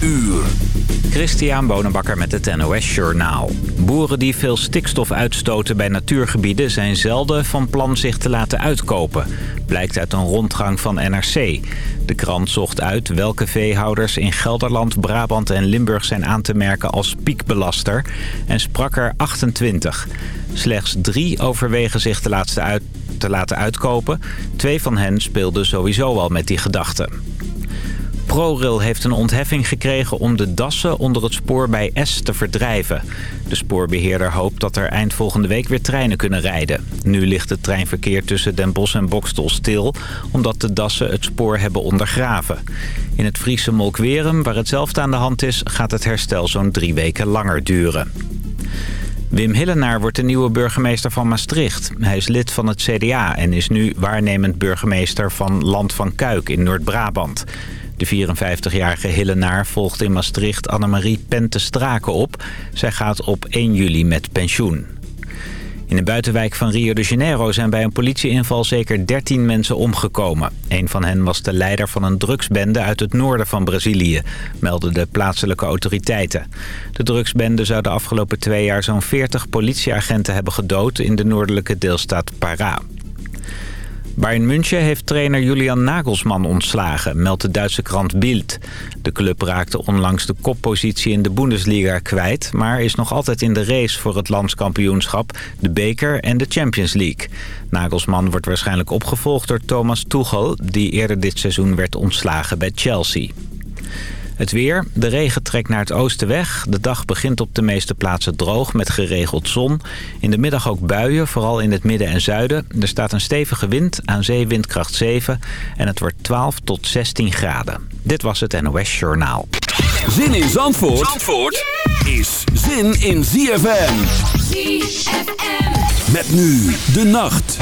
uur. Christian Bonenbakker met het NOS Journaal. Boeren die veel stikstof uitstoten bij natuurgebieden... zijn zelden van plan zich te laten uitkopen. Blijkt uit een rondgang van NRC. De krant zocht uit welke veehouders in Gelderland, Brabant en Limburg... zijn aan te merken als piekbelaster en sprak er 28. Slechts drie overwegen zich te laten, uit, te laten uitkopen. Twee van hen speelden sowieso al met die gedachte. ProRail heeft een ontheffing gekregen om de dassen onder het spoor bij S te verdrijven. De spoorbeheerder hoopt dat er eind volgende week weer treinen kunnen rijden. Nu ligt het treinverkeer tussen Den Bosch en Bokstel stil... omdat de dassen het spoor hebben ondergraven. In het Friese Molkwerum, waar hetzelfde aan de hand is... gaat het herstel zo'n drie weken langer duren. Wim Hillenaar wordt de nieuwe burgemeester van Maastricht. Hij is lid van het CDA en is nu waarnemend burgemeester van Land van Kuik in Noord-Brabant. De 54-jarige Hillenaar volgt in Maastricht Annemarie Pente-Straken op. Zij gaat op 1 juli met pensioen. In de buitenwijk van Rio de Janeiro zijn bij een politieinval zeker 13 mensen omgekomen. Een van hen was de leider van een drugsbende uit het noorden van Brazilië, melden de plaatselijke autoriteiten. De drugsbende zou de afgelopen twee jaar zo'n 40 politieagenten hebben gedood in de noordelijke deelstaat Pará. Bayern München heeft trainer Julian Nagelsman ontslagen, meldt de Duitse krant Bild. De club raakte onlangs de koppositie in de Bundesliga kwijt... maar is nog altijd in de race voor het landskampioenschap, de beker en de Champions League. Nagelsman wordt waarschijnlijk opgevolgd door Thomas Tuchel... die eerder dit seizoen werd ontslagen bij Chelsea. Het weer. De regen trekt naar het oosten weg. De dag begint op de meeste plaatsen droog met geregeld zon. In de middag ook buien, vooral in het midden en zuiden. Er staat een stevige wind, aan zee windkracht 7. En het wordt 12 tot 16 graden. Dit was het NOS Journaal. Zin in Zandvoort, Zandvoort is zin in ZFM. ZFM. Met nu de nacht.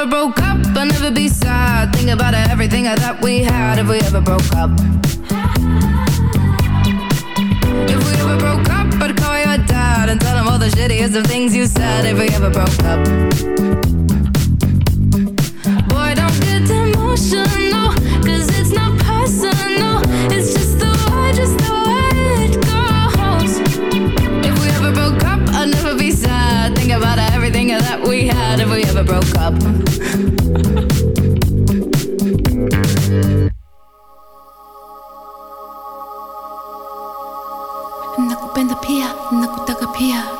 ever broke up, I'd never be sad. Think about everything I thought we had if we ever broke up. If we ever broke up, I'd call your dad and tell him all the shittiest of things you said if we ever broke up. Sophia.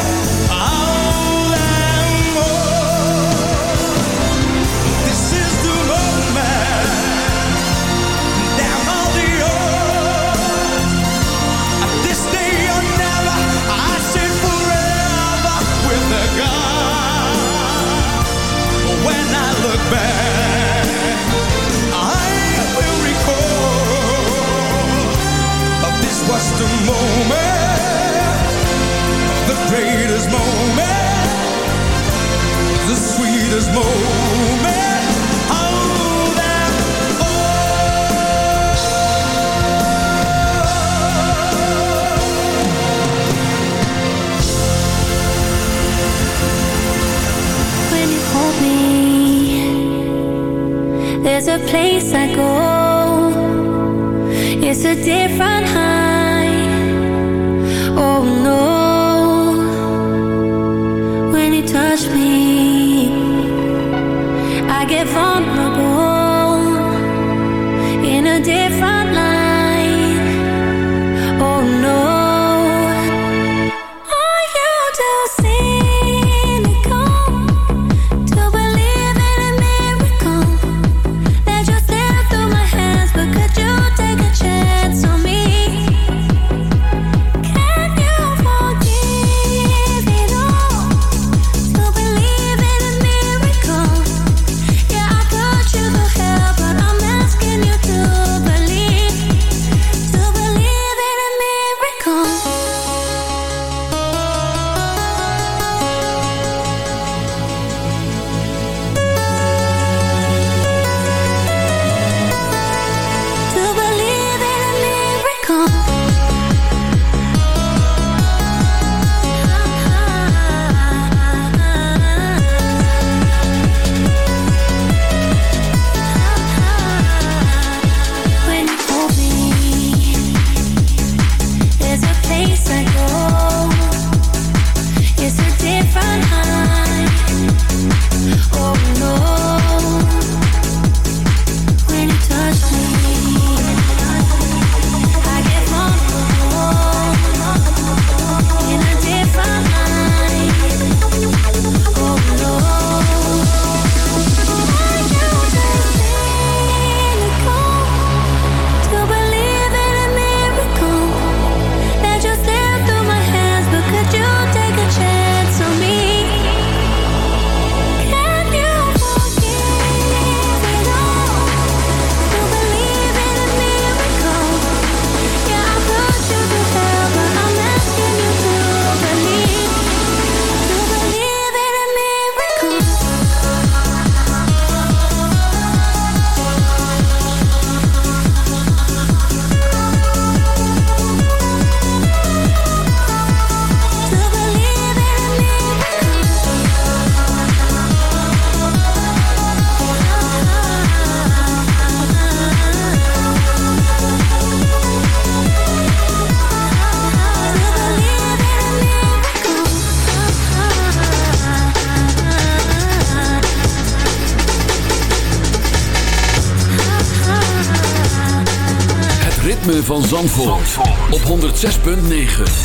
Op 106.9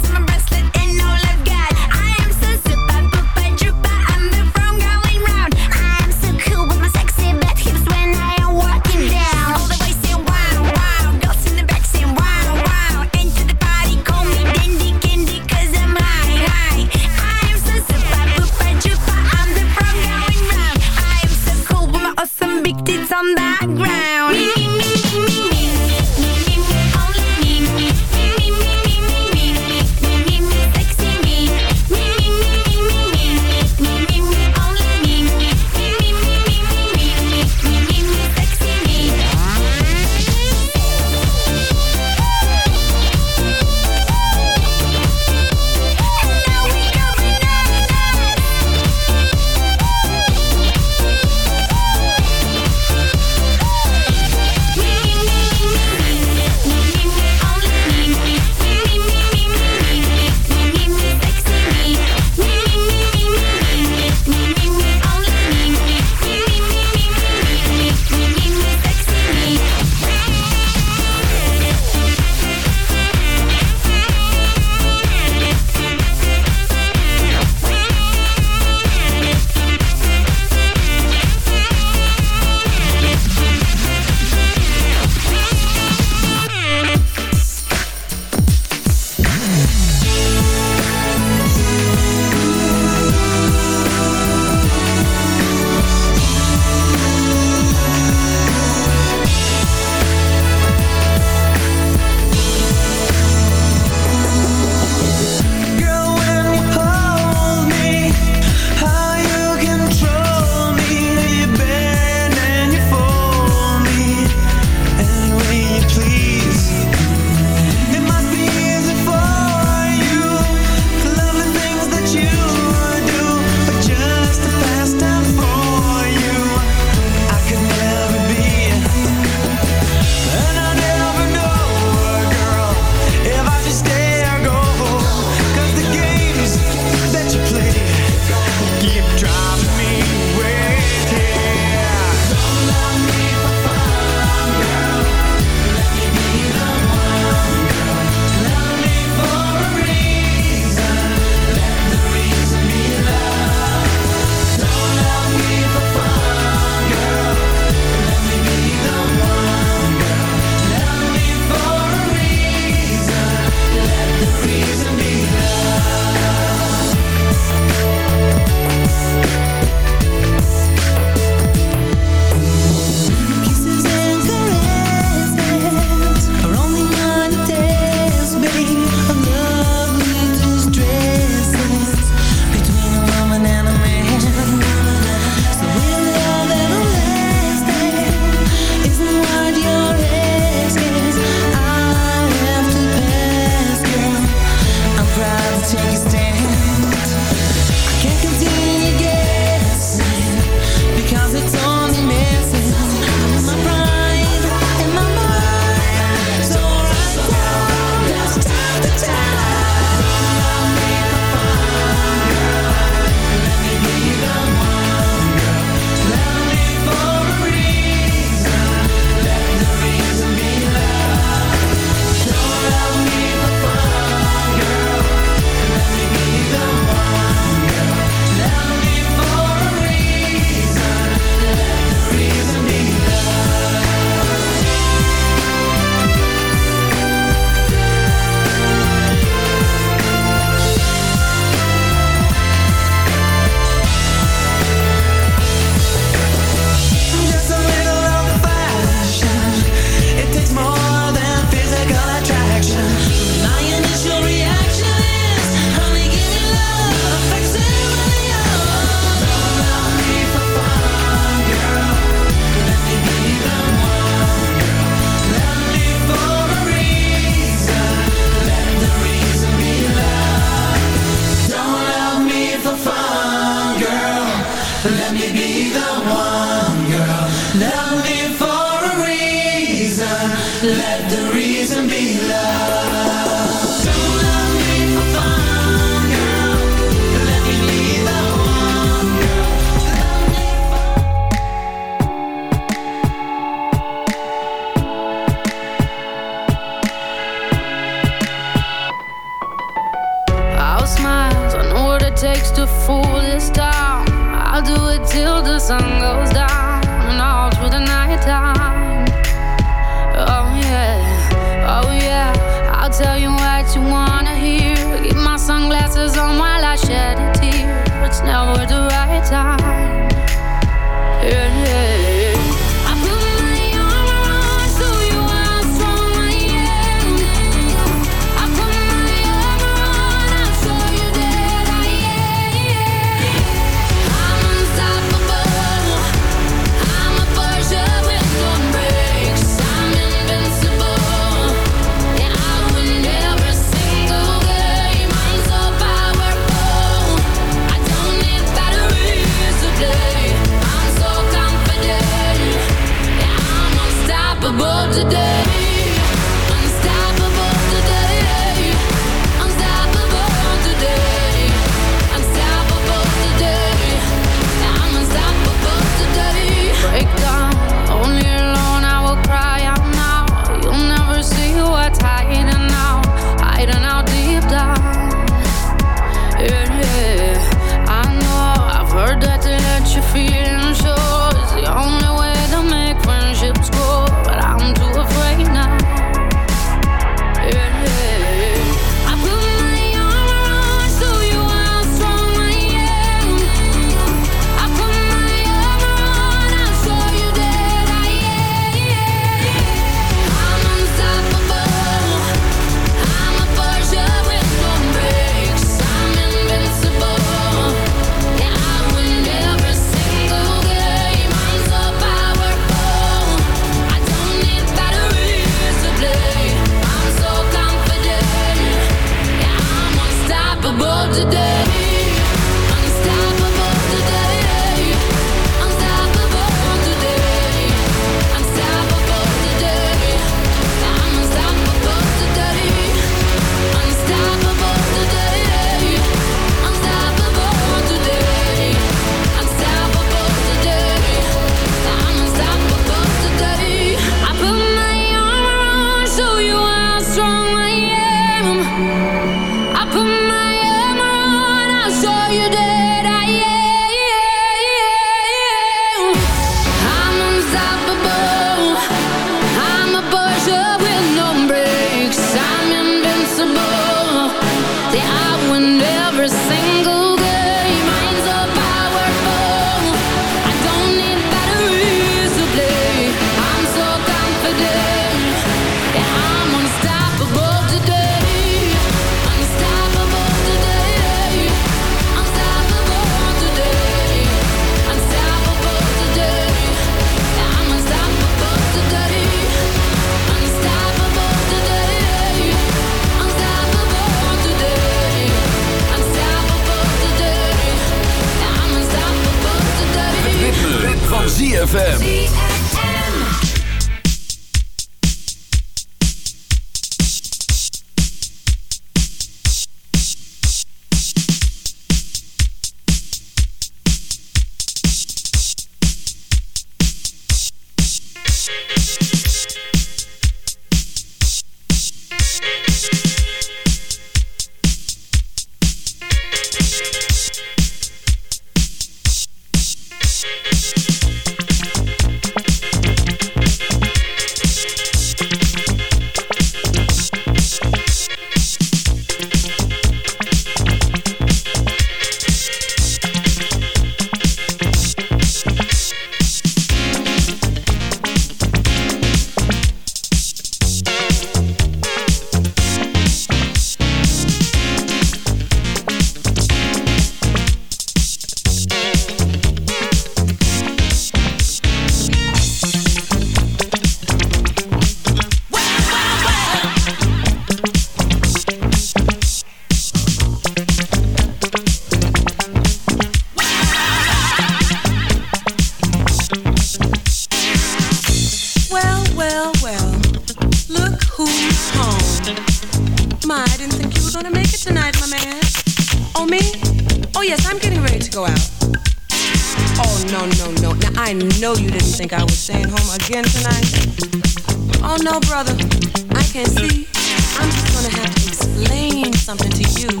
to you.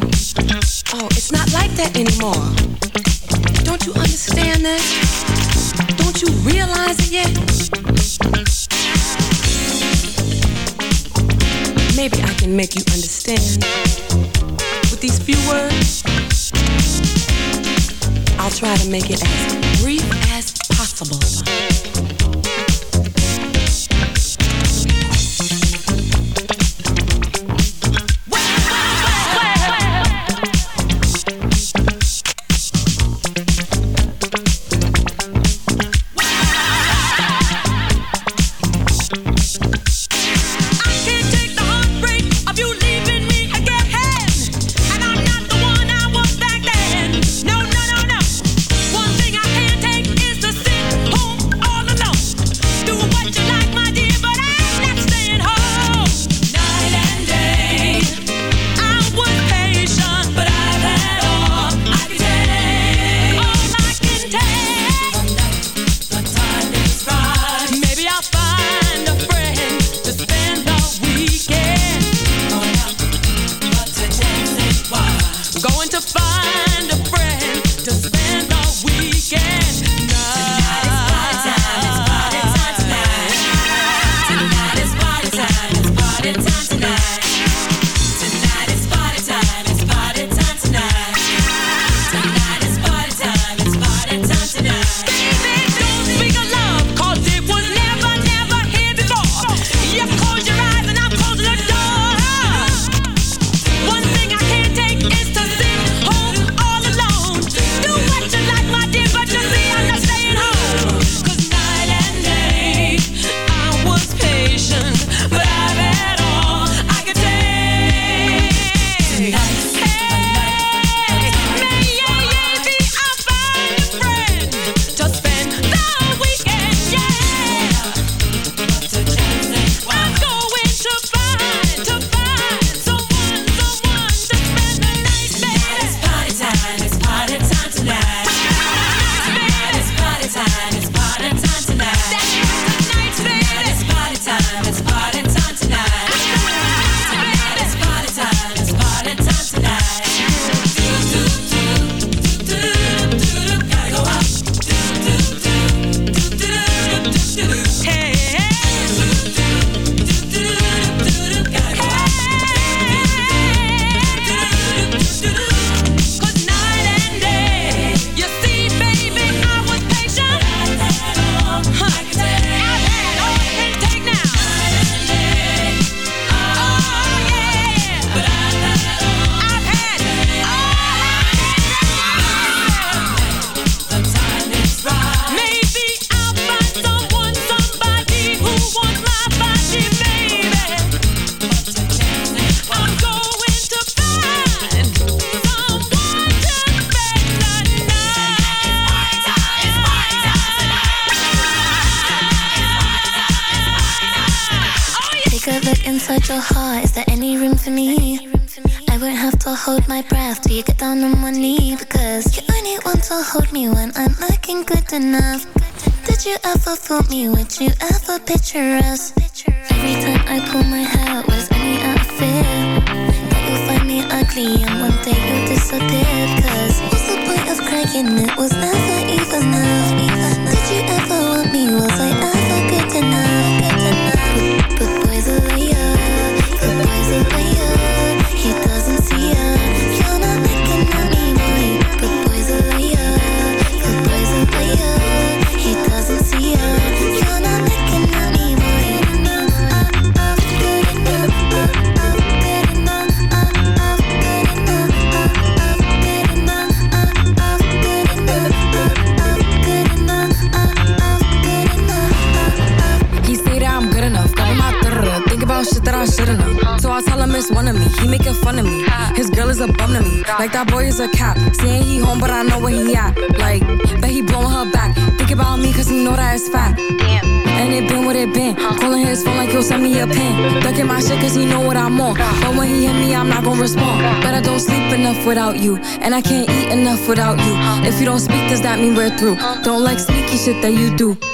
Oh, it's not like that anymore. Don't you understand that? Don't you realize it yet? Maybe I can make you understand with these few words. I'll try to make it as brief as possible. One day you disappeared Cause what's the point of crying? It was never even enough Did you ever want me? Was I a pen. My shit cause he know what I'm on. But when he hit me, I'm not gonna respond. But I don't sleep enough without you. And I can't eat enough without you. If you don't speak, does that mean we're through? Don't like sneaky shit that you do.